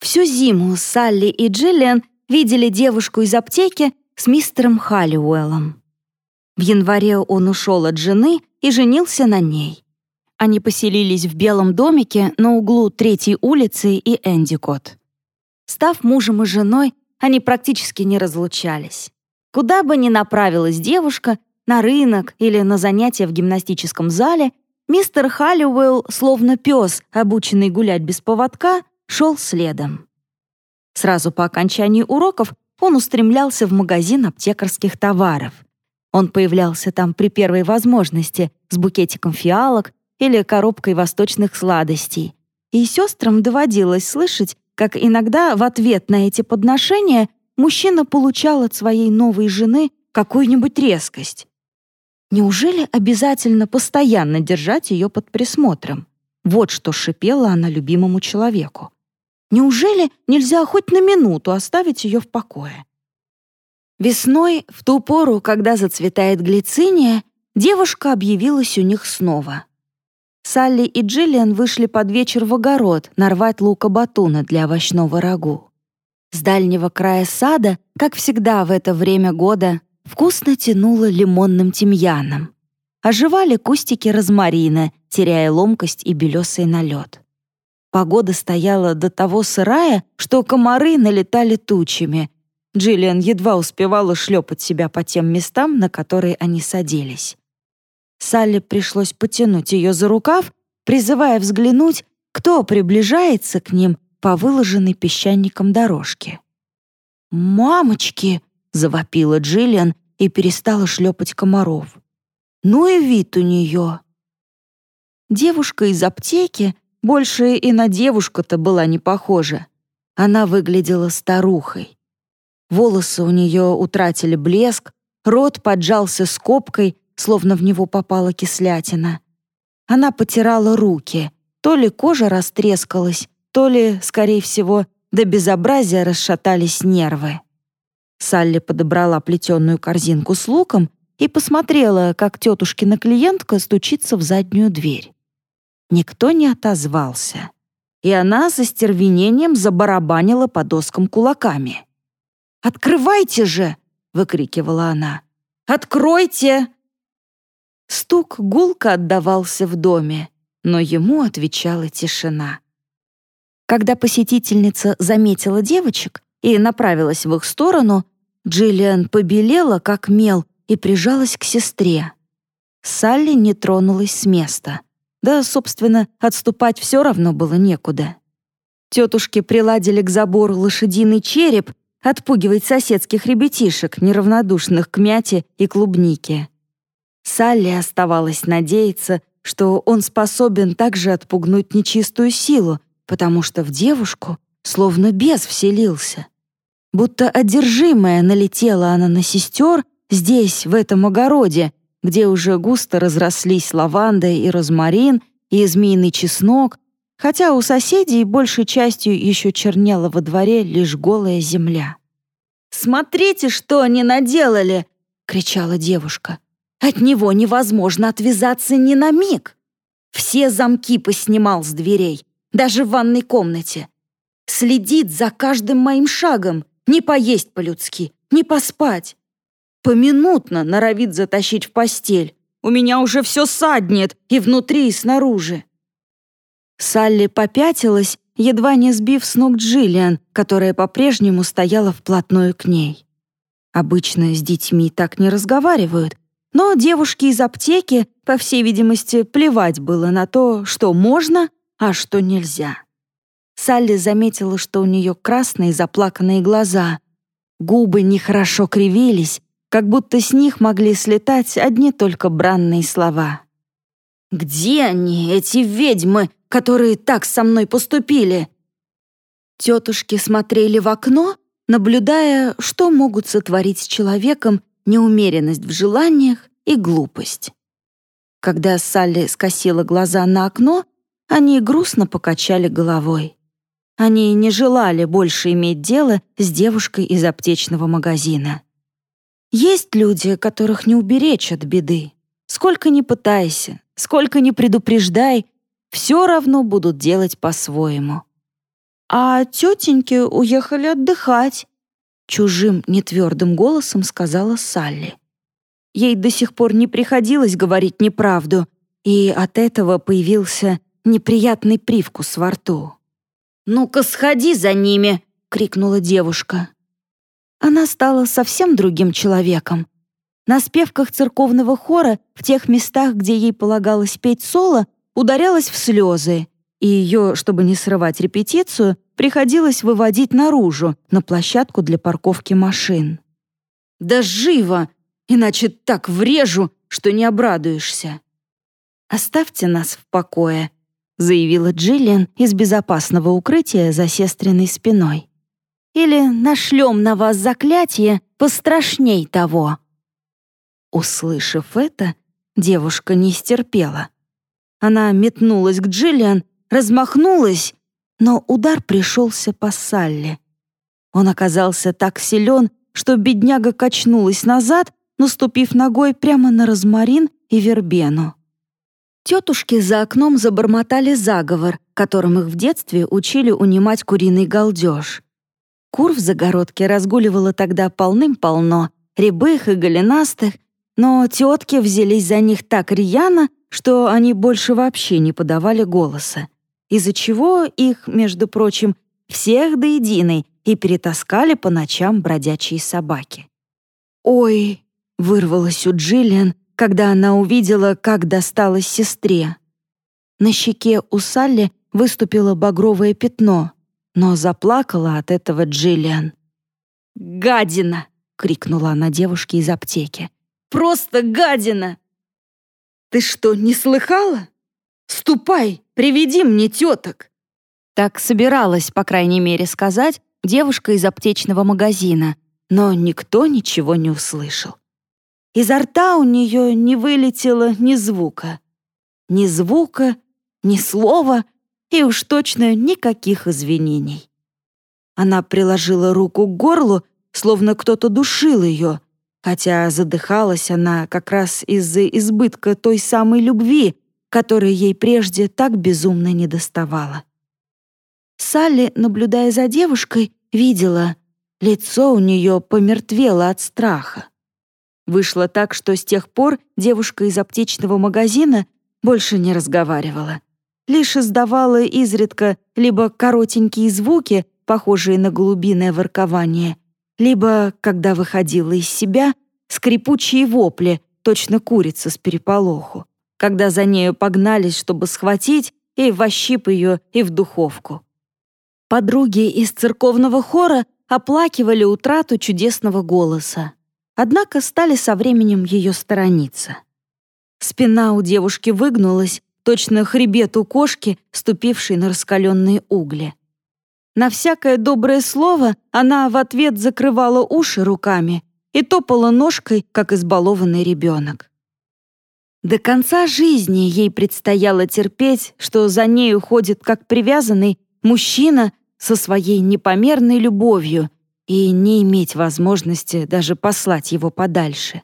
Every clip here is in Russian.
Всю зиму Салли и Джиллиан видели девушку из аптеки с мистером Халлиуэллом. В январе он ушел от жены и женился на ней. Они поселились в белом домике на углу Третьей улицы и Эндикот. Став мужем и женой, они практически не разлучались. Куда бы ни направилась девушка, на рынок или на занятия в гимнастическом зале, мистер Халлиуэлл, словно пес, обученный гулять без поводка, шел следом. Сразу по окончании уроков он устремлялся в магазин аптекарских товаров. Он появлялся там при первой возможности с букетиком фиалок или коробкой восточных сладостей. И сестрам доводилось слышать, как иногда в ответ на эти подношения мужчина получал от своей новой жены какую-нибудь резкость. Неужели обязательно постоянно держать ее под присмотром? Вот что шипела она любимому человеку. Неужели нельзя хоть на минуту оставить ее в покое? Весной, в ту пору, когда зацветает глициния, девушка объявилась у них снова. Салли и Джиллиан вышли под вечер в огород нарвать лука-батуна для овощного рагу. С дальнего края сада, как всегда в это время года, вкусно тянуло лимонным тимьяном. Оживали кустики розмарина, теряя ломкость и белесый налет. Погода стояла до того сырая, что комары налетали тучами. Джиллиан едва успевала шлепать себя по тем местам, на которые они садились. Салли пришлось потянуть ее за рукав, призывая взглянуть, кто приближается к ним по выложенной песчаником дорожке. «Мамочки!» — завопила Джиллиан и перестала шлепать комаров. «Ну и вид у нее!» Девушка из аптеки больше и на девушку-то была не похожа. Она выглядела старухой. Волосы у нее утратили блеск, рот поджался скобкой, словно в него попала кислятина. Она потирала руки. То ли кожа растрескалась, то ли, скорее всего, до безобразия расшатались нервы. Салли подобрала плетеную корзинку с луком и посмотрела, как тетушкина клиентка стучится в заднюю дверь. Никто не отозвался, и она со стервенением забарабанила по доскам кулаками. «Открывайте же!» — выкрикивала она. «Откройте!» Стук гулко отдавался в доме, но ему отвечала тишина. Когда посетительница заметила девочек и направилась в их сторону, Джиллиан побелела, как мел, и прижалась к сестре. Салли не тронулась с места. Да, собственно, отступать все равно было некуда. Тетушки приладили к забору лошадиный череп, отпугивать соседских ребятишек, неравнодушных к мяте и клубнике. Салли оставалось надеяться, что он способен также отпугнуть нечистую силу, потому что в девушку словно бес вселился. Будто одержимая налетела она на сестер здесь, в этом огороде, где уже густо разрослись лаванда и розмарин, и змеиный чеснок, хотя у соседей большей частью еще чернела во дворе лишь голая земля. «Смотрите, что они наделали!» — кричала девушка. «От него невозможно отвязаться ни на миг. Все замки поснимал с дверей, даже в ванной комнате. Следит за каждым моим шагом, не поесть по-людски, не поспать. Поминутно норовит затащить в постель. У меня уже все саднет и внутри, и снаружи. Салли попятилась, едва не сбив с ног Джиллиан, которая по-прежнему стояла вплотную к ней. Обычно с детьми так не разговаривают, но девушке из аптеки, по всей видимости, плевать было на то, что можно, а что нельзя. Салли заметила, что у нее красные заплаканные глаза. Губы нехорошо кривились, как будто с них могли слетать одни только бранные слова. «Где они, эти ведьмы, которые так со мной поступили?» Тетушки смотрели в окно, наблюдая, что могут сотворить с человеком неумеренность в желаниях и глупость. Когда Салли скосила глаза на окно, они грустно покачали головой. Они не желали больше иметь дело с девушкой из аптечного магазина. Есть люди, которых не уберечь от беды. Сколько ни пытайся, сколько ни предупреждай, все равно будут делать по-своему. а тетеньки уехали отдыхать», чужим нетвердым голосом сказала Салли. Ей до сих пор не приходилось говорить неправду, и от этого появился неприятный привкус во рту. «Ну-ка, сходи за ними!» — крикнула девушка. Она стала совсем другим человеком. На спевках церковного хора в тех местах, где ей полагалось петь соло, ударялась в слезы, и ее, чтобы не срывать репетицию, приходилось выводить наружу, на площадку для парковки машин. «Да живо! Иначе так врежу, что не обрадуешься!» «Оставьте нас в покое», — заявила Джиллиан из безопасного укрытия за сестренной спиной. «Или нашлем на вас заклятие пострашней того». Услышав это, девушка не стерпела. Она метнулась к Джиллиан, размахнулась, но удар пришелся по Салли. Он оказался так силен, что бедняга качнулась назад, наступив ногой прямо на розмарин и вербену. Тетушки за окном забормотали заговор, которым их в детстве учили унимать куриный галдеж. Кур в загородке разгуливало тогда полным-полно, рябых и голенастых, но тетки взялись за них так рьяно, что они больше вообще не подавали голоса, из-за чего их, между прочим, всех до единой и перетаскали по ночам бродячие собаки. «Ой!» — вырвалось у Джиллиан, когда она увидела, как досталось сестре. На щеке у Салли выступило багровое пятно, но заплакала от этого Джиллиан. «Гадина!» — крикнула она девушке из аптеки. «Просто гадина!» «Ты что, не слыхала? Ступай, приведи мне теток!» Так собиралась, по крайней мере, сказать девушка из аптечного магазина, но никто ничего не услышал. Изо рта у нее не вылетело ни звука. Ни звука, ни слова и уж точно никаких извинений. Она приложила руку к горлу, словно кто-то душил ее, хотя задыхалась она как раз из-за избытка той самой любви, которая ей прежде так безумно недоставала. Салли, наблюдая за девушкой, видела, лицо у нее помертвело от страха. Вышло так, что с тех пор девушка из аптечного магазина больше не разговаривала. Лишь издавала изредка либо коротенькие звуки, похожие на голубиное воркование, либо, когда выходила из себя, скрипучие вопли, точно курица с переполоху, когда за нею погнались, чтобы схватить и вощип ее и в духовку. Подруги из церковного хора оплакивали утрату чудесного голоса, однако стали со временем ее сторониться. Спина у девушки выгнулась, точно хребет у кошки, ступившей на раскаленные угли. На всякое доброе слово она в ответ закрывала уши руками и топала ножкой, как избалованный ребенок. До конца жизни ей предстояло терпеть, что за ней уходит как привязанный мужчина со своей непомерной любовью и не иметь возможности даже послать его подальше.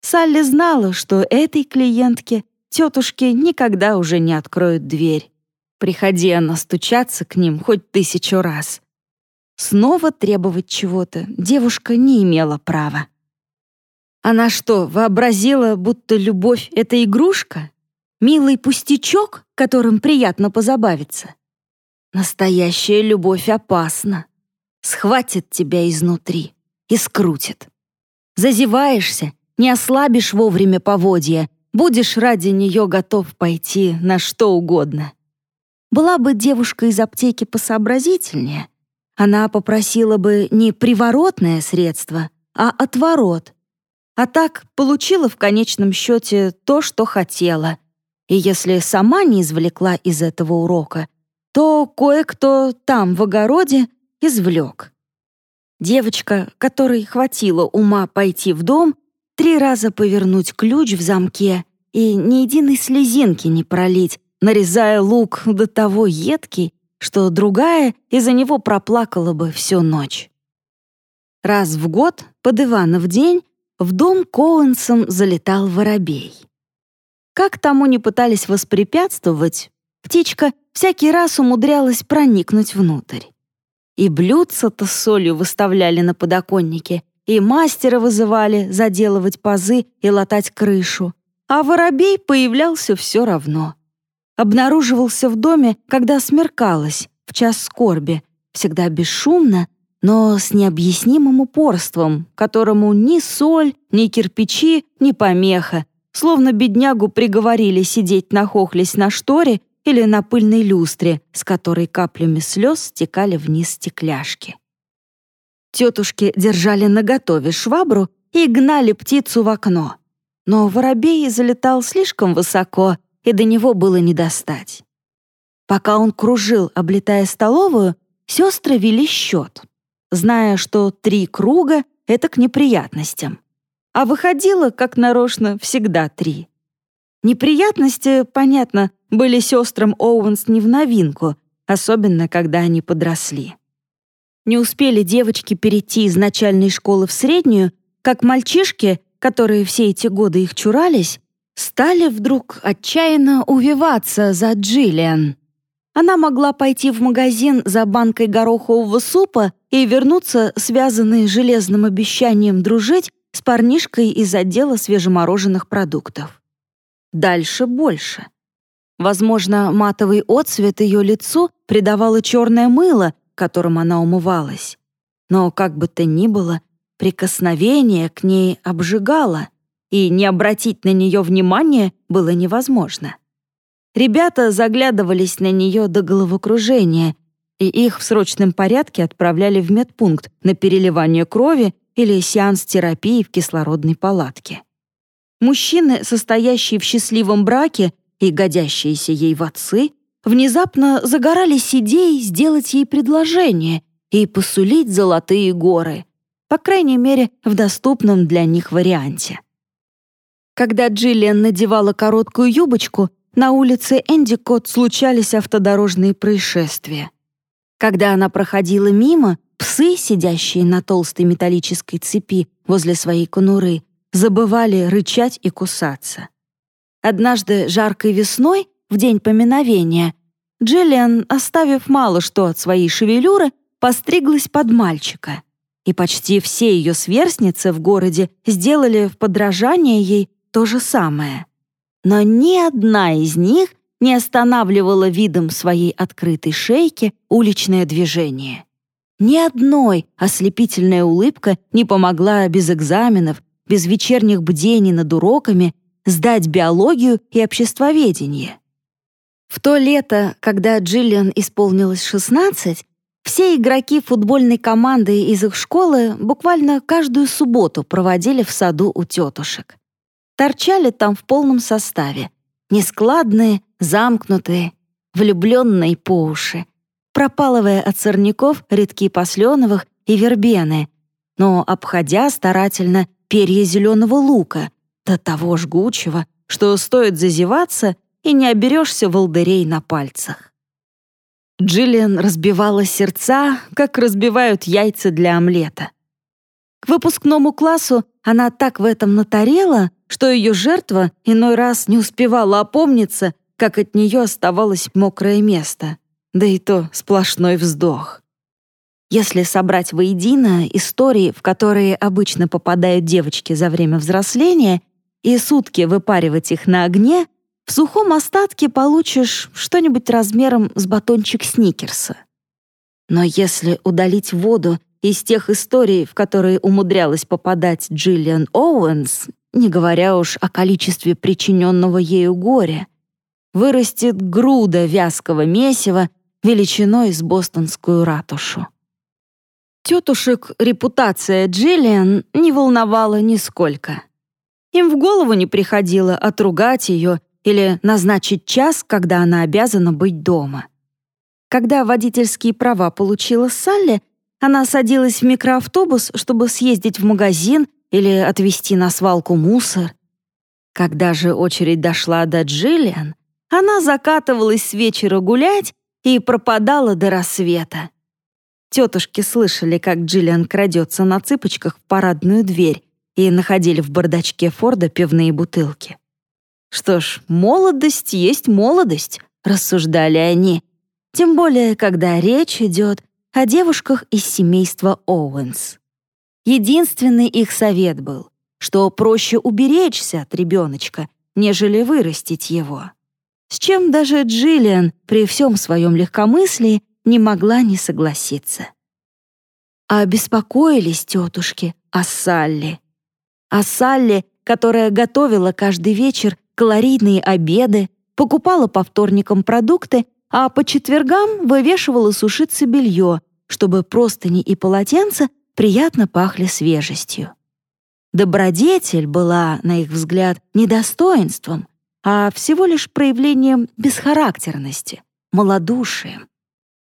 Салли знала, что этой клиентке тетушки никогда уже не откроют дверь. Приходи она стучаться к ним хоть тысячу раз. Снова требовать чего-то девушка не имела права. Она что, вообразила, будто любовь — это игрушка? Милый пустячок, которым приятно позабавиться? Настоящая любовь опасна. Схватит тебя изнутри и скрутит. Зазеваешься, не ослабишь вовремя поводья, будешь ради нее готов пойти на что угодно. Была бы девушка из аптеки посообразительнее, она попросила бы не приворотное средство, а отворот. А так получила в конечном счете то, что хотела. И если сама не извлекла из этого урока, то кое-кто там в огороде извлек. Девочка, которой хватило ума пойти в дом, три раза повернуть ключ в замке и ни единой слезинки не пролить, нарезая лук до того едкий, что другая из-за него проплакала бы всю ночь. Раз в год, под Ивана день, в дом Коуэнсом залетал воробей. Как тому не пытались воспрепятствовать, птичка всякий раз умудрялась проникнуть внутрь. И блюдца-то солью выставляли на подоконнике, и мастера вызывали заделывать пазы и латать крышу. А воробей появлялся все равно. Обнаруживался в доме, когда смеркалось, в час скорби, всегда бесшумно, но с необъяснимым упорством, которому ни соль, ни кирпичи, ни помеха, словно беднягу приговорили сидеть нахохлясь на шторе или на пыльной люстре, с которой каплями слез стекали вниз стекляшки. Тетушки держали наготове швабру и гнали птицу в окно. Но воробей залетал слишком высоко, и до него было не достать. Пока он кружил, облетая столовую, сестры вели счет, зная, что три круга — это к неприятностям. А выходило, как нарочно, всегда три. Неприятности, понятно, были сестрам Оуэнс не в новинку, особенно когда они подросли. Не успели девочки перейти из начальной школы в среднюю, как мальчишки, которые все эти годы их чурались, стали вдруг отчаянно увиваться за Джиллиан. Она могла пойти в магазин за банкой горохового супа и вернуться, связанной железным обещанием дружить, с парнишкой из отдела свежемороженых продуктов. Дальше больше. Возможно, матовый отцвет ее лицу придавало черное мыло, которым она умывалась. Но, как бы то ни было, прикосновение к ней обжигало, и не обратить на нее внимания было невозможно. Ребята заглядывались на нее до головокружения, и их в срочном порядке отправляли в медпункт на переливание крови или сеанс терапии в кислородной палатке. Мужчины, состоящие в счастливом браке и годящиеся ей в отцы, внезапно загорались идеей сделать ей предложение и посулить золотые горы, по крайней мере, в доступном для них варианте. Когда Джиллиан надевала короткую юбочку, на улице Эндикот случались автодорожные происшествия. Когда она проходила мимо, псы, сидящие на толстой металлической цепи возле своей конуры, забывали рычать и кусаться. Однажды жаркой весной в день поминовения, Джиллиан, оставив мало что от своей шевелюры, постриглась под мальчика. И почти все ее сверстницы в городе сделали в подражание ей то же самое. Но ни одна из них не останавливала видом своей открытой шейки уличное движение. Ни одной ослепительная улыбка не помогла без экзаменов, без вечерних бдений над уроками сдать биологию и обществоведение. В то лето, когда Джиллиан исполнилось 16, все игроки футбольной команды из их школы буквально каждую субботу проводили в саду у тетушек. Торчали там в полном составе. Нескладные, замкнутые, влюбленные по уши, пропалывая от сорняков редки посленовых и вербены, но обходя старательно перья зеленого лука, до того жгучего, что стоит зазеваться, и не оберешься волдырей на пальцах. Джиллиан разбивала сердца, как разбивают яйца для омлета. К выпускному классу она так в этом натарела, что ее жертва иной раз не успевала опомниться, как от нее оставалось мокрое место, да и то сплошной вздох. Если собрать воедино истории, в которые обычно попадают девочки за время взросления, и сутки выпаривать их на огне, в сухом остатке получишь что-нибудь размером с батончик сникерса. Но если удалить воду из тех историй, в которые умудрялась попадать Джиллиан Оуэнс, не говоря уж о количестве причиненного ею горя, вырастет груда вязкого месива величиной с бостонскую ратушу. Тетушек репутация Джиллиан не волновала нисколько. Им в голову не приходило отругать ее или назначить час, когда она обязана быть дома. Когда водительские права получила Салли, она садилась в микроавтобус, чтобы съездить в магазин или отвезти на свалку мусор. Когда же очередь дошла до Джиллиан, она закатывалась с вечера гулять и пропадала до рассвета. Тетушки слышали, как Джиллиан крадется на цыпочках в парадную дверь и находили в бардачке Форда пивные бутылки. Что ж, молодость есть молодость, рассуждали они, тем более, когда речь идет о девушках из семейства Оуэнс. Единственный их совет был, что проще уберечься от ребеночка, нежели вырастить его. С чем даже Джиллиан при всем своем легкомыслии не могла не согласиться. А беспокоились тетушки о Салли. О Салли, которая готовила каждый вечер калорийные обеды, покупала по вторникам продукты, а по четвергам вывешивала сушиться белье, чтобы простыни и полотенца приятно пахли свежестью. Добродетель была, на их взгляд, недостоинством, а всего лишь проявлением бесхарактерности, малодушием.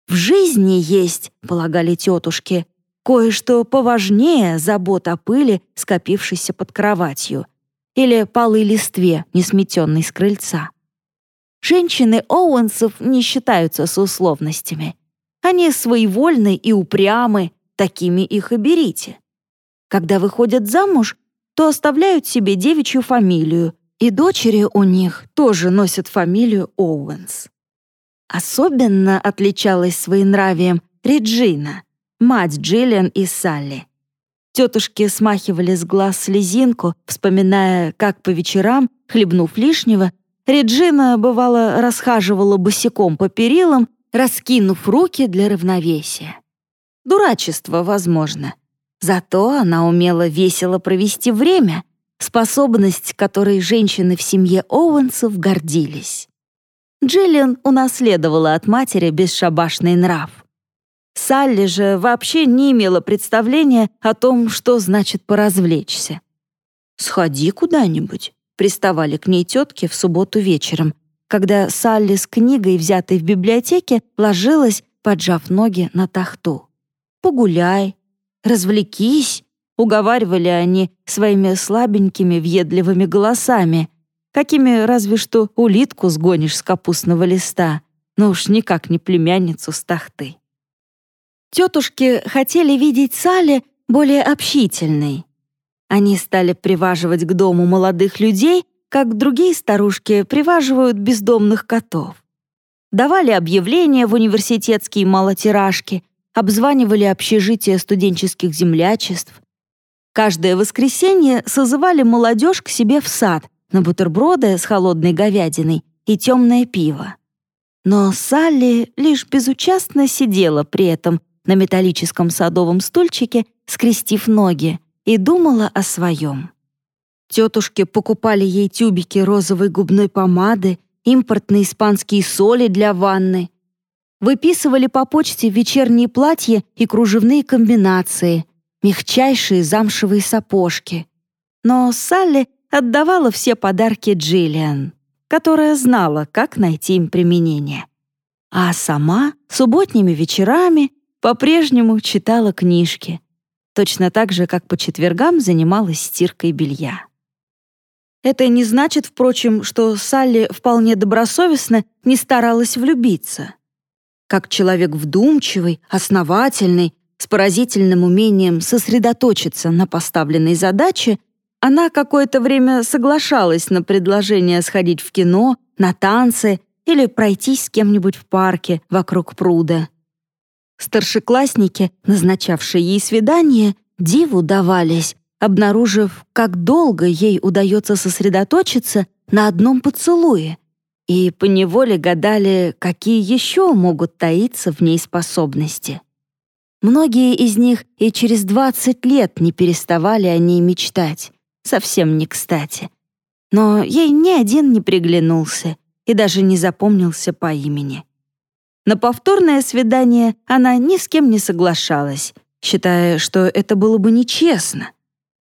В жизни есть, полагали тетушки, кое-что поважнее забот о пыли, скопившейся под кроватью, или полы листве, не сметенной с крыльца. Женщины Оуэнсов не считаются с условностями. Они своевольны и упрямы, такими их и берите. Когда выходят замуж, то оставляют себе девичью фамилию, и дочери у них тоже носят фамилию Оуэнс. Особенно отличалась своенравием Реджина, мать Джиллиан и Салли. Тетушки смахивали с глаз слезинку, вспоминая, как по вечерам, хлебнув лишнего, Реджина, бывало, расхаживала босиком по перилам, раскинув руки для равновесия. Дурачество, возможно. Зато она умела весело провести время, способность, которой женщины в семье Оуэнсов гордились. Джиллиан унаследовала от матери бесшабашный нрав. Салли же вообще не имела представления о том, что значит поразвлечься. «Сходи куда-нибудь», — приставали к ней тетки в субботу вечером, когда Салли с книгой, взятой в библиотеке, ложилась, поджав ноги на тахту. «Погуляй, развлекись», — уговаривали они своими слабенькими въедливыми голосами — какими разве что улитку сгонишь с капустного листа, но уж никак не племянницу с тахты. Тетушки хотели видеть Салли более общительной. Они стали приваживать к дому молодых людей, как другие старушки приваживают бездомных котов. Давали объявления в университетские малотиражки, обзванивали общежития студенческих землячеств. Каждое воскресенье созывали молодежь к себе в сад — на бутерброды с холодной говядиной и темное пиво. Но Салли лишь безучастно сидела при этом на металлическом садовом стульчике, скрестив ноги, и думала о своем. Тетушки покупали ей тюбики розовой губной помады, импортные испанские соли для ванны, выписывали по почте вечерние платья и кружевные комбинации, мягчайшие замшевые сапожки. Но Салли отдавала все подарки Джиллиан, которая знала, как найти им применение. А сама субботними вечерами по-прежнему читала книжки, точно так же, как по четвергам занималась стиркой белья. Это не значит, впрочем, что Салли вполне добросовестно не старалась влюбиться. Как человек вдумчивый, основательный, с поразительным умением сосредоточиться на поставленной задаче, она какое-то время соглашалась на предложение сходить в кино, на танцы или пройтись с кем-нибудь в парке вокруг пруда. Старшеклассники, назначавшие ей свидание, диву давались, обнаружив, как долго ей удается сосредоточиться на одном поцелуе, и поневоле гадали, какие еще могут таиться в ней способности. Многие из них и через 20 лет не переставали о ней мечтать совсем не кстати. Но ей ни один не приглянулся и даже не запомнился по имени. На повторное свидание она ни с кем не соглашалась, считая, что это было бы нечестно.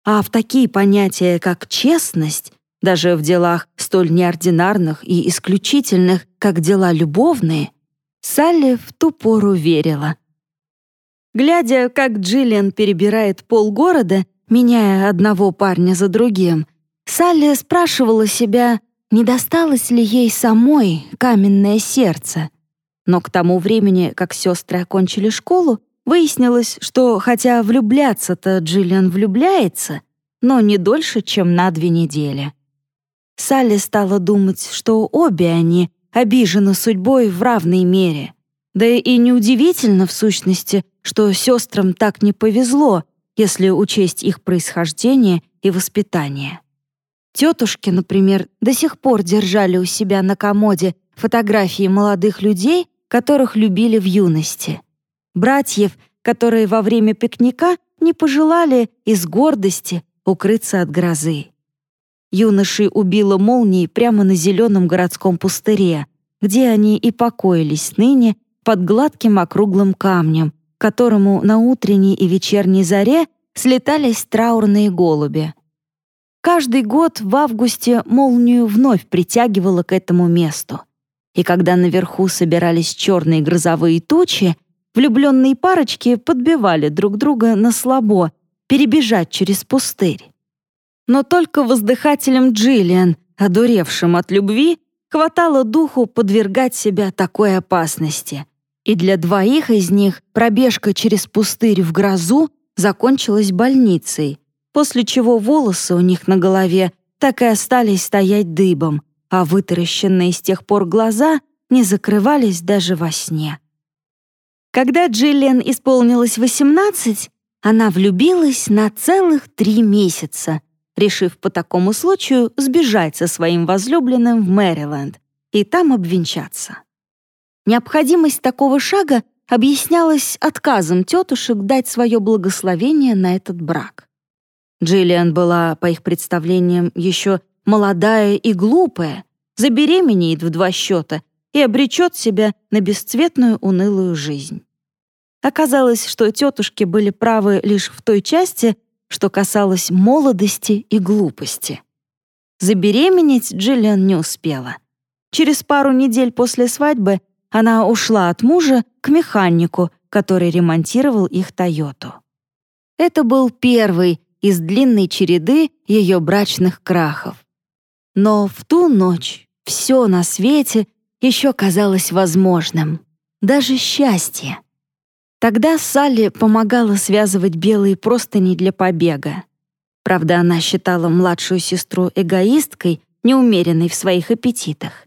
А в такие понятия, как честность, даже в делах столь неординарных и исключительных, как дела любовные, Салли в ту пору верила. Глядя, как Джиллиан перебирает полгорода, меняя одного парня за другим, Салли спрашивала себя, не досталось ли ей самой каменное сердце. Но к тому времени, как сестры окончили школу, выяснилось, что хотя влюбляться-то Джиллиан влюбляется, но не дольше, чем на две недели. Салли стала думать, что обе они, обижены судьбой в равной мере. Да и неудивительно в сущности, что сестрам так не повезло, если учесть их происхождение и воспитание. Тетушки, например, до сих пор держали у себя на комоде фотографии молодых людей, которых любили в юности. Братьев, которые во время пикника не пожелали из гордости укрыться от грозы. Юношей убило молнией прямо на зеленом городском пустыре, где они и покоились ныне под гладким округлым камнем, которому на утренней и вечерней заре слетались траурные голуби. Каждый год в августе молнию вновь притягивало к этому месту. И когда наверху собирались черные грозовые тучи, влюбленные парочки подбивали друг друга на слабо перебежать через пустырь. Но только воздыхателям Джиллиан, одуревшим от любви, хватало духу подвергать себя такой опасности. И для двоих из них пробежка через пустырь в грозу закончилась больницей, после чего волосы у них на голове так и остались стоять дыбом, а вытаращенные с тех пор глаза не закрывались даже во сне. Когда Джиллиан исполнилось 18, она влюбилась на целых три месяца, решив по такому случаю сбежать со своим возлюбленным в Мэриленд и там обвенчаться. Необходимость такого шага объяснялась отказом тетушек дать свое благословение на этот брак. Джиллиан была, по их представлениям, еще молодая и глупая, забеременеет в два счета и обречет себя на бесцветную унылую жизнь. Оказалось, что тетушки были правы лишь в той части, что касалось молодости и глупости. Забеременеть Джиллиан не успела. Через пару недель после свадьбы она ушла от мужа к механику, который ремонтировал их «Тойоту». Это был первый из длинной череды ее брачных крахов. Но в ту ночь все на свете еще казалось возможным, даже счастье. Тогда Салли помогала связывать белые простыни для побега. Правда, она считала младшую сестру эгоисткой, неумеренной в своих аппетитах.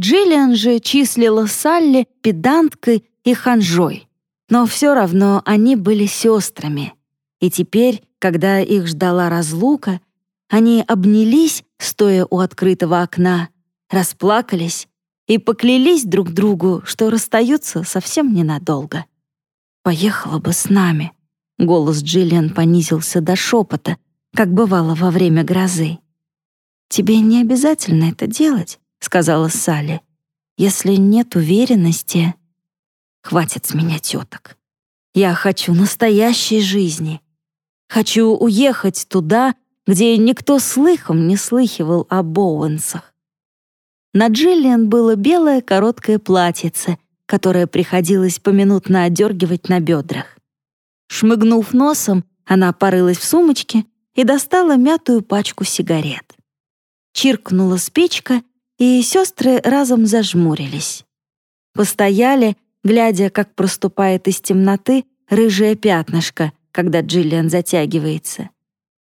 Джиллиан же числила Салли педанткой и ханжой. Но все равно они были сестрами. И теперь, когда их ждала разлука, они обнялись, стоя у открытого окна, расплакались и поклялись друг другу, что расстаются совсем ненадолго. «Поехала бы с нами», — голос Джиллиан понизился до шепота, как бывало во время грозы. «Тебе не обязательно это делать», — сказала Салли. «Если нет уверенности...» «Хватит с меня теток. Я хочу настоящей жизни. Хочу уехать туда, где никто слыхом не слыхивал о Боуэнсах. На Джиллиан было белое короткое платьице, которое приходилось поминутно отдергивать на бедрах. Шмыгнув носом, она порылась в сумочке и достала мятую пачку сигарет. Чиркнула спичка, и сестры разом зажмурились. Постояли, глядя, как проступает из темноты рыжее пятнышко, когда Джиллиан затягивается.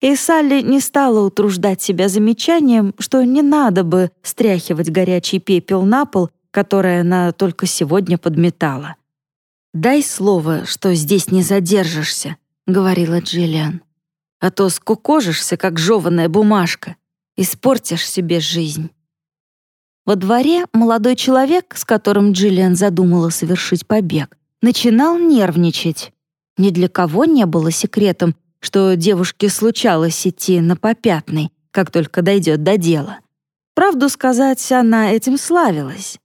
И Салли не стала утруждать себя замечанием, что не надо бы стряхивать горячий пепел на пол которое она только сегодня подметала. «Дай слово, что здесь не задержишься», — говорила Джиллиан. «А то скукожишься, как жеванная бумажка, испортишь себе жизнь». Во дворе молодой человек, с которым Джиллиан задумала совершить побег, начинал нервничать. Ни для кого не было секретом, что девушке случалось идти на попятный, как только дойдет до дела. Правду сказать, она этим славилась.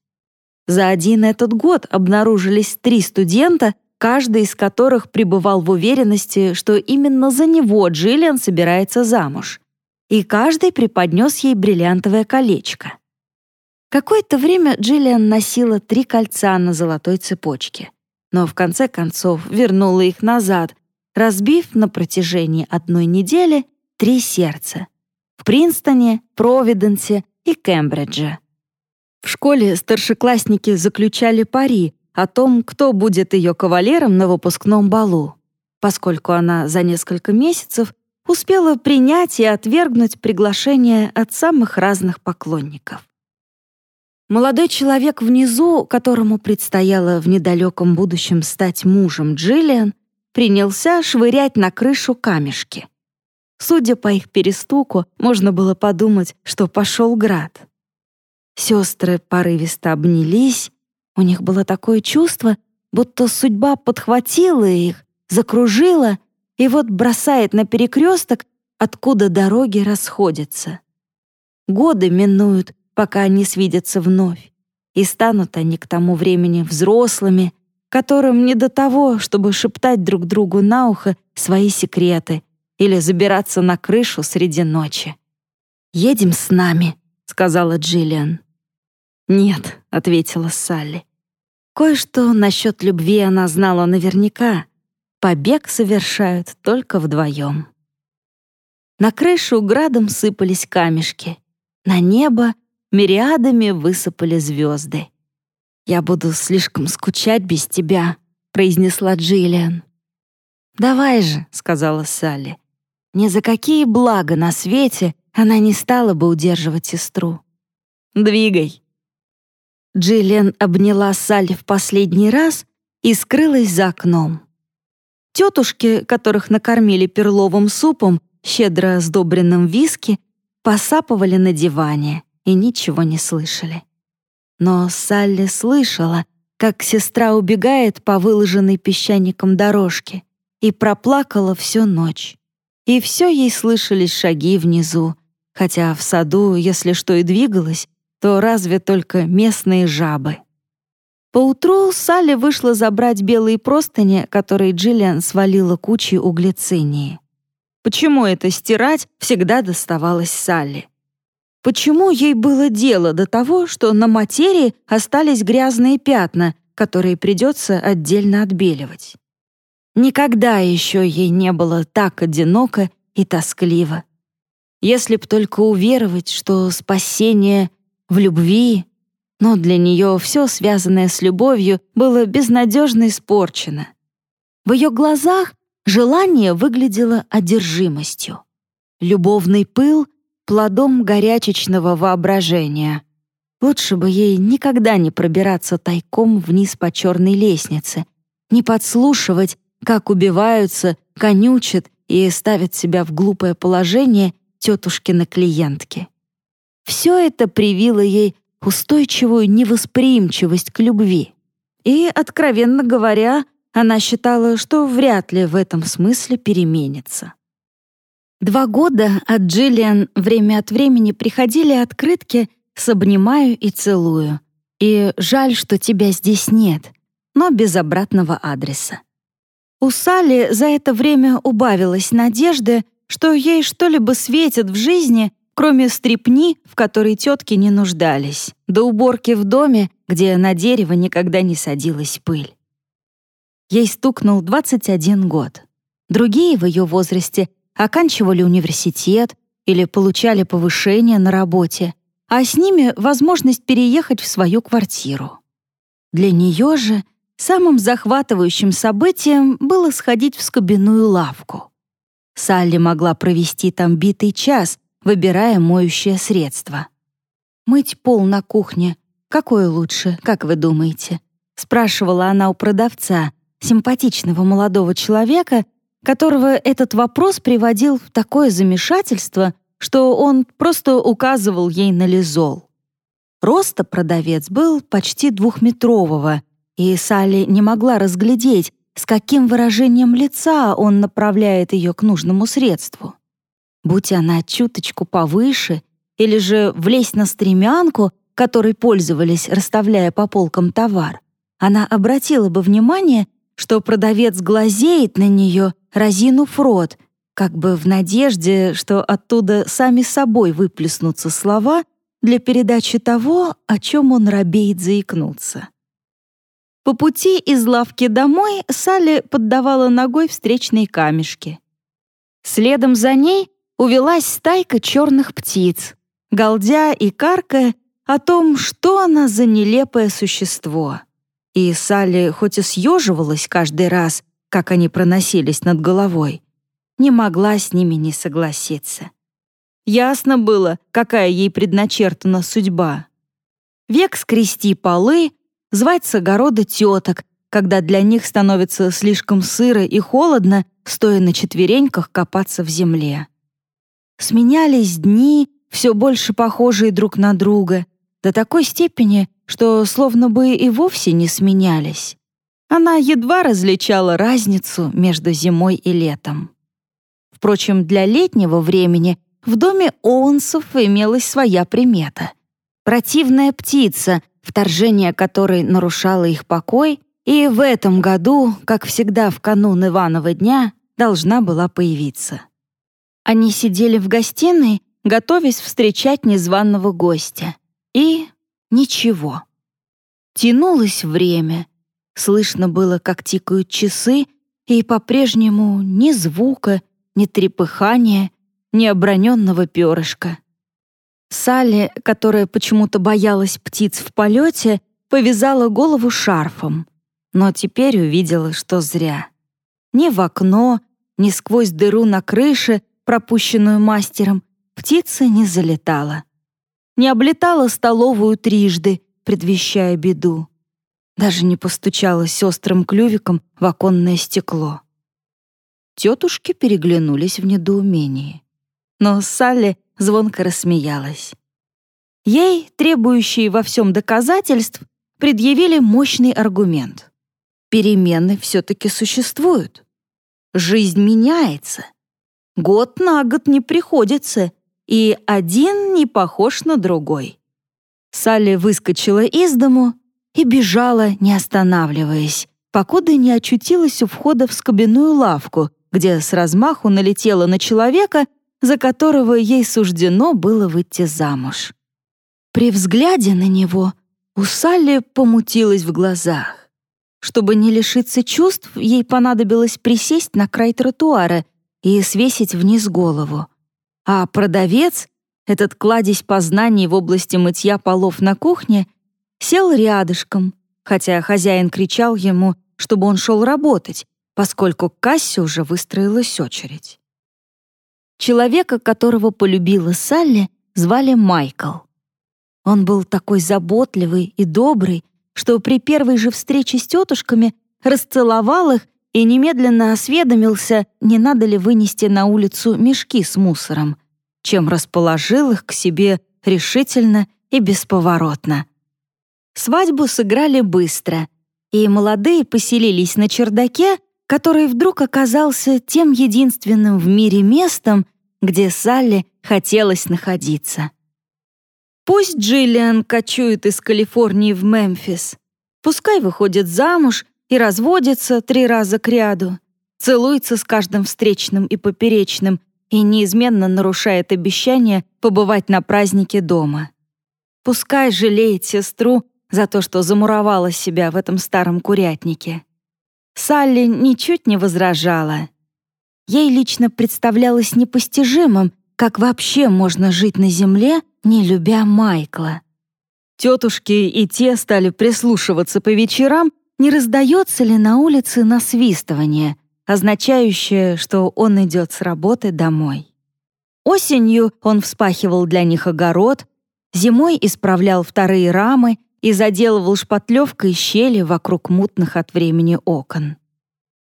За один этот год обнаружились три студента, каждый из которых пребывал в уверенности, что именно за него Джиллиан собирается замуж. И каждый преподнес ей бриллиантовое колечко. Какое-то время Джиллиан носила три кольца на золотой цепочке, но в конце концов вернула их назад, разбив на протяжении одной недели три сердца — в Принстоне, Провиденсе и Кембридже. В школе старшеклассники заключали пари о том, кто будет ее кавалером на выпускном балу, поскольку она за несколько месяцев успела принять и отвергнуть приглашения от самых разных поклонников. Молодой человек внизу, которому предстояло в недалеком будущем стать мужем Джиллиан, принялся швырять на крышу камешки. Судя по их перестуку, можно было подумать, что пошел град. Сестры порывисто обнялись, у них было такое чувство, будто судьба подхватила их, закружила и вот бросает на перекресток, откуда дороги расходятся. Годы минуют, пока они свидятся вновь, и станут они к тому времени взрослыми, которым не до того, чтобы шептать друг другу на ухо свои секреты или забираться на крышу среди ночи. «Едем с нами», — сказала Джиллиан. «Нет», — ответила Салли. Кое-что насчет любви она знала наверняка. Побег совершают только вдвоем. На крышу градом сыпались камешки. На небо мириадами высыпали звезды. «Я буду слишком скучать без тебя», — произнесла Джиллиан. «Давай же», — сказала Салли. «Ни за какие блага на свете она не стала бы удерживать сестру. Двигай». Джиллиан обняла Салли в последний раз и скрылась за окном. Тетушки, которых накормили перловым супом, щедро сдобренным виски, посапывали на диване и ничего не слышали. Но Салли слышала, как сестра убегает по выложенной песчаником дорожке, и проплакала всю ночь. И все ей слышались шаги внизу, хотя в саду, если что и двигалось, то разве только местные жабы. Поутру Салли вышла забрать белые простыни, которые Джиллиан свалила кучей углецинии. Почему это стирать всегда доставалось Салли? Почему ей было дело до того, что на материи остались грязные пятна, которые придется отдельно отбеливать? Никогда еще ей не было так одиноко и тоскливо. Если б только уверовать, что спасение в любви, но для нее все, связанное с любовью, было безнадежно испорчено. В ее глазах Желание выглядело одержимостью. Любовный пыл — плодом горячечного воображения. Лучше бы ей никогда не пробираться тайком вниз по черной лестнице, не подслушивать, как убиваются, конючат и ставят себя в глупое положение тетушкины клиентки. Все это привило ей устойчивую невосприимчивость к любви. И, откровенно говоря, она считала, что вряд ли в этом смысле переменится. Два года от Джиллиан время от времени приходили открытки с «обнимаю и целую» и «жаль, что тебя здесь нет», но без обратного адреса. У Салли за это время убавилась надежды, что ей что-либо светит в жизни, кроме стрипни, в которой тетки не нуждались, до уборки в доме, где на дерево никогда не садилась пыль. Ей стукнул 21 год. Другие в ее возрасте оканчивали университет или получали повышение на работе, а с ними возможность переехать в свою квартиру. Для нее же самым захватывающим событием было сходить в скобяную лавку. Салли могла провести там битый час, выбирая моющее средство. «Мыть пол на кухне. Какое лучше, как вы думаете?» — спрашивала она у продавца, симпатичного молодого человека, которого этот вопрос приводил в такое замешательство, что он просто указывал ей на лизол. Роста продавец был почти двухметрового, и Салли не могла разглядеть, с каким выражением лица он направляет ее к нужному средству. Будь она чуточку повыше или же влезть на стремянку, которой пользовались, расставляя по полкам товар, она обратила бы внимание, что продавец глазеет на нее, разинув рот, как бы в надежде, что оттуда сами собой выплеснутся слова для передачи того, о чем он робеет заикнуться. По пути из лавки домой Салли поддавала ногой встречные камешки. Следом за ней увелась стайка черных птиц, галдя и каркая о том, что она за нелепое существо. И Салли хоть и съеживалась каждый раз, как они проносились над головой, не могла с ними не согласиться. Ясно было, какая ей предначертана судьба. век скрести полы, звать с огорода теток, когда для них становится слишком сыро и холодно, стоя на четвереньках копаться в земле. Сменялись дни, все больше похожие друг на друга, до такой степени, что словно бы и вовсе не сменялись. Она едва различала разницу между зимой и летом. Впрочем, для летнего времени в доме Оуэнсов имелась своя примета. Противная птица, вторжение которой нарушало их покой, и в этом году, как всегда в канун Иванова дня, должна была появиться. Они сидели в гостиной, готовясь встречать незваного гостя. И ничего. Тянулось время. Слышно было, как тикают часы, и по-прежнему ни звука, ни трепыхания, ни оброненного перышка. Салли, которая почему-то боялась птиц в полете, повязала голову шарфом, но теперь увидела, что зря. Ни в окно, ни сквозь дыру на крыше, пропущенную мастером, птица не залетала. Не облетала столовую трижды, предвещая беду. Даже не постучалась острым клювиком в оконное стекло. Тетушки переглянулись в недоумении. Но Салли звонко рассмеялась. Ей, требующие во всем доказательств, предъявили мощный аргумент. Перемены все-таки существуют. Жизнь меняется. Год на год не приходится, и один не похож на другой. Салли выскочила из дому и бежала, не останавливаясь, покуда не очутилась у входа в скобяную лавку, где с размаху налетела на человека, за которого ей суждено было выйти замуж. При взгляде на него у Салли помутилось в глазах. Чтобы не лишиться чувств, ей понадобилось присесть на край тротуара и свесить вниз голову. А продавец, этот кладезь познаний в области мытья полов на кухне, сел рядышком, хотя хозяин кричал ему, чтобы он шел работать, поскольку к кассе уже выстроилась очередь. Человека, которого полюбила Салли, звали Майкл. Он был такой заботливый и добрый, что при первой же встрече с тетушками расцеловал их и немедленно осведомился, не надо ли вынести на улицу мешки с мусором, чем расположил их к себе решительно и бесповоротно. Свадьбу сыграли быстро, и молодые поселились на чердаке, который вдруг оказался тем единственным в мире местом, где Салли хотелось находиться. Пусть Джиллиан кочует из Калифорнии в Мемфис, пускай выходит замуж и разводится три раза кряду, целуется с каждым встречным и поперечным и неизменно нарушает обещание побывать на празднике дома. Пускай жалеет сестру за то, что замуровала себя в этом старом курятнике. Салли ничуть не возражала. Ей лично представлялось непостижимым, как вообще можно жить на земле, не любя Майкла. Тетушки и те стали прислушиваться по вечерам не раздается ли на улице насвистывание, означающее, что он идет с работы домой. Осенью он вспахивал для них огород, зимой исправлял вторые рамы и заделывал шпатлевкой щели вокруг мутных от времени окон.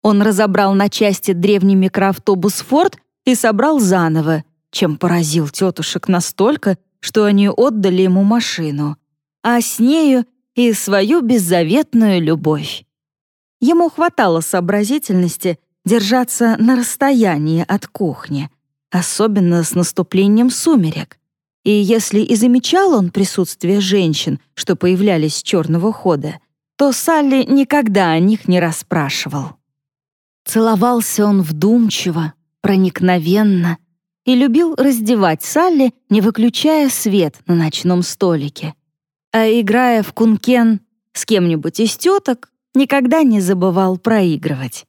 Он разобрал на части древний микроавтобус «Форд» и собрал заново, чем поразил тетушек настолько, что они отдали ему машину, а с нею и свою беззаветную любовь. Ему хватало сообразительности держаться на расстоянии от кухни, особенно с наступлением сумерек. И если и замечал он присутствие женщин, что появлялись с черного хода, то Салли никогда о них не расспрашивал. Целовался он вдумчиво, проникновенно и любил раздевать Салли, не выключая свет на ночном столике а играя в кункен с кем-нибудь из теток, никогда не забывал проигрывать.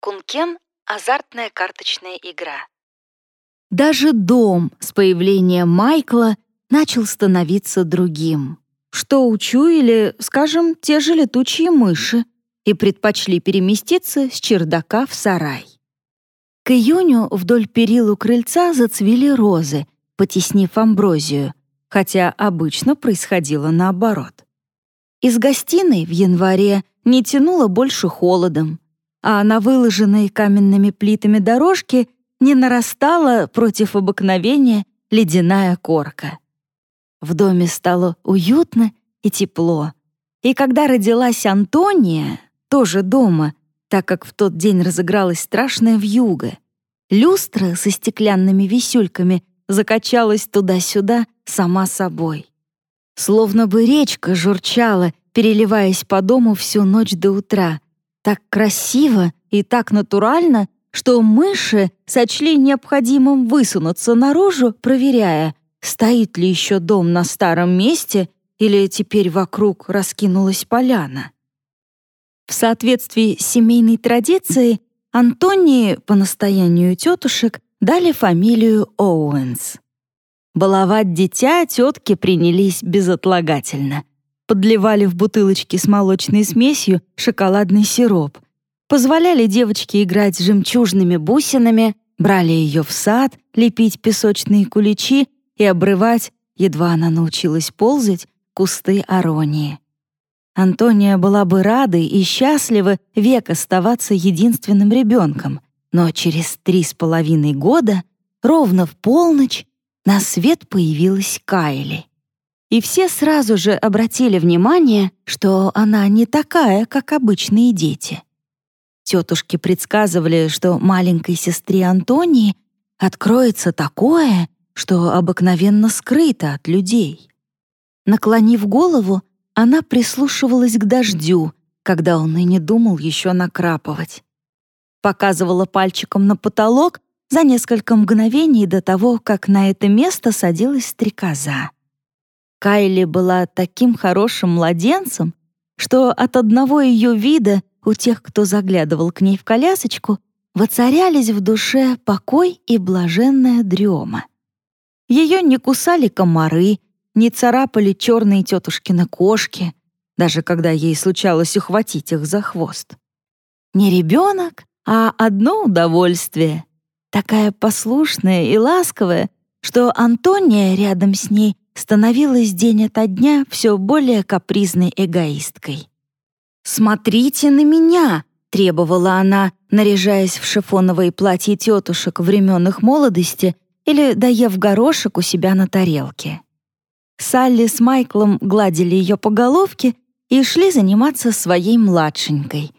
Кункен — азартная карточная игра. Даже дом с появлением Майкла начал становиться другим, что учуяли, скажем, те же летучие мыши и предпочли переместиться с чердака в сарай. К июню вдоль перил у крыльца зацвели розы, потеснив амброзию — хотя обычно происходило наоборот. Из гостиной в январе не тянуло больше холодом, а на выложенной каменными плитами дорожке не нарастала против обыкновения ледяная корка. В доме стало уютно и тепло. И когда родилась Антония, тоже дома, так как в тот день разыгралась страшная вьюга, люстра со стеклянными висюльками закачалась туда-сюда сама собой. Словно бы речка журчала, переливаясь по дому всю ночь до утра. Так красиво и так натурально, что мыши сочли необходимым высунуться наружу, проверяя, стоит ли еще дом на старом месте или теперь вокруг раскинулась поляна. В соответствии с семейной традицией Антонии по настоянию тетушек дали фамилию Оуэнс. Баловать дитя тетки принялись безотлагательно. Подливали в бутылочки с молочной смесью шоколадный сироп, позволяли девочке играть с жемчужными бусинами, брали ее в сад, лепить песочные куличи и обрывать, едва она научилась ползать, кусты аронии. Антония была бы рада и счастлива век оставаться единственным ребенком, но через три с половиной года, ровно в полночь, на свет появилась Кайли. И все сразу же обратили внимание, что она не такая, как обычные дети. Тетушки предсказывали, что маленькой сестре Антонии откроется такое, что обыкновенно скрыто от людей. Наклонив голову, она прислушивалась к дождю, когда он и не думал еще накрапывать. Показывала пальчиком на потолок за несколько мгновений до того, как на это место садилась стрекоза. Кайли была таким хорошим младенцем, что от одного ее вида у тех, кто заглядывал к ней в колясочку, воцарялись в душе покой и блаженная дрема. Ее не кусали комары, не царапали черные тетушкины кошки, даже когда ей случалось ухватить их за хвост. Не ребенок, а одно удовольствие. Такая послушная и ласковая, что Антония рядом с ней становилась день ото дня все более капризной эгоисткой. «Смотрите на меня!» — требовала она, наряжаясь в шифоновые платья тетушек времен их молодости или доев горошек у себя на тарелке. Салли с Майклом гладили ее по головке и шли заниматься своей младшенькой.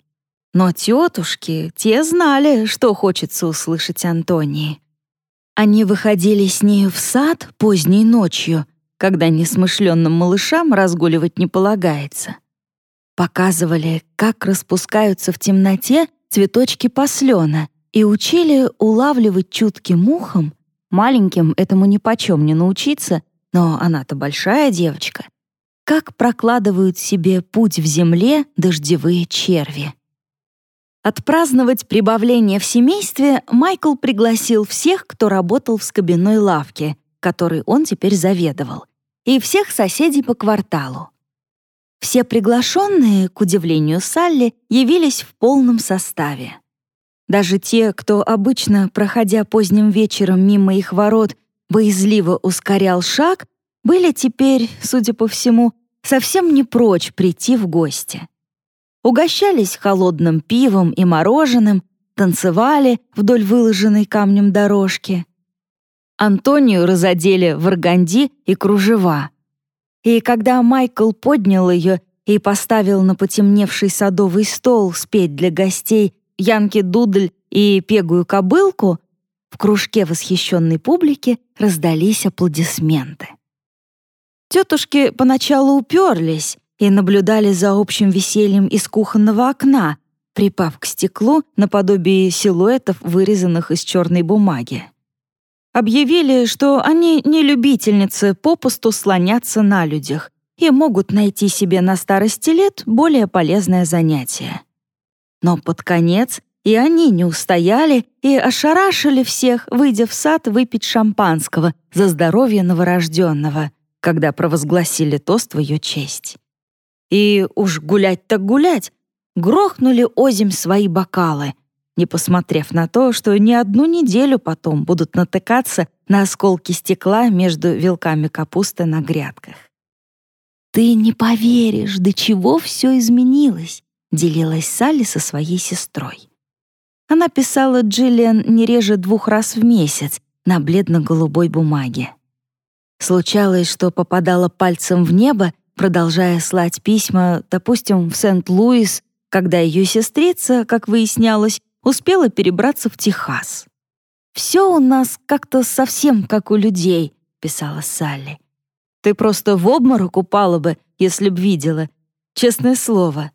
Но тетушки, те знали, что хочется услышать Антонии. Они выходили с нею в сад поздней ночью, когда несмышленным малышам разгуливать не полагается. Показывали, как распускаются в темноте цветочки послена и учили улавливать чутким ухом Маленьким этому нипочем не научиться, но она-то большая девочка. Как прокладывают себе путь в земле дождевые черви. Отпраздновать прибавление в семействе Майкл пригласил всех, кто работал в скобяной лавке, которой он теперь заведовал, и всех соседей по кварталу. Все приглашенные, к удивлению Салли, явились в полном составе. Даже те, кто обычно, проходя поздним вечером мимо их ворот, боязливо ускорял шаг, были теперь, судя по всему, совсем не прочь прийти в гости. Угощались холодным пивом и мороженым, танцевали вдоль выложенной камнем дорожки. Антонию разодели в органди и кружева. И когда Майкл поднял ее и поставил на потемневший садовый стол спеть для гостей Янки Дудль и Пегую Кобылку, в кружке восхищенной публики раздались аплодисменты. Тетушки поначалу уперлись и наблюдали за общим весельем из кухонного окна, припав к стеклу наподобие силуэтов, вырезанных из черной бумаги. Объявили, что они не любительницы попусту слоняться на людях и могут найти себе на старости лет более полезное занятие. Но под конец и они не устояли и ошарашили всех, выйдя в сад выпить шампанского за здоровье новорожденного, когда провозгласили тост в ее честь. И уж гулять так гулять, грохнули озимь свои бокалы, не посмотрев на то, что не одну неделю потом будут натыкаться на осколки стекла между вилками капусты на грядках. «Ты не поверишь, до чего все изменилось», — делилась Салли со своей сестрой. Она писала Джиллиан не реже двух раз в месяц на бледно-голубой бумаге. Случалось, что попадала пальцем в небо, продолжая слать письма, допустим, в Сент-Луис, когда ее сестрица, как выяснялось, успела перебраться в Техас. «Все у нас как-то совсем как у людей», — писала Салли. «Ты просто в обморок упала бы, если б видела. Честное слово».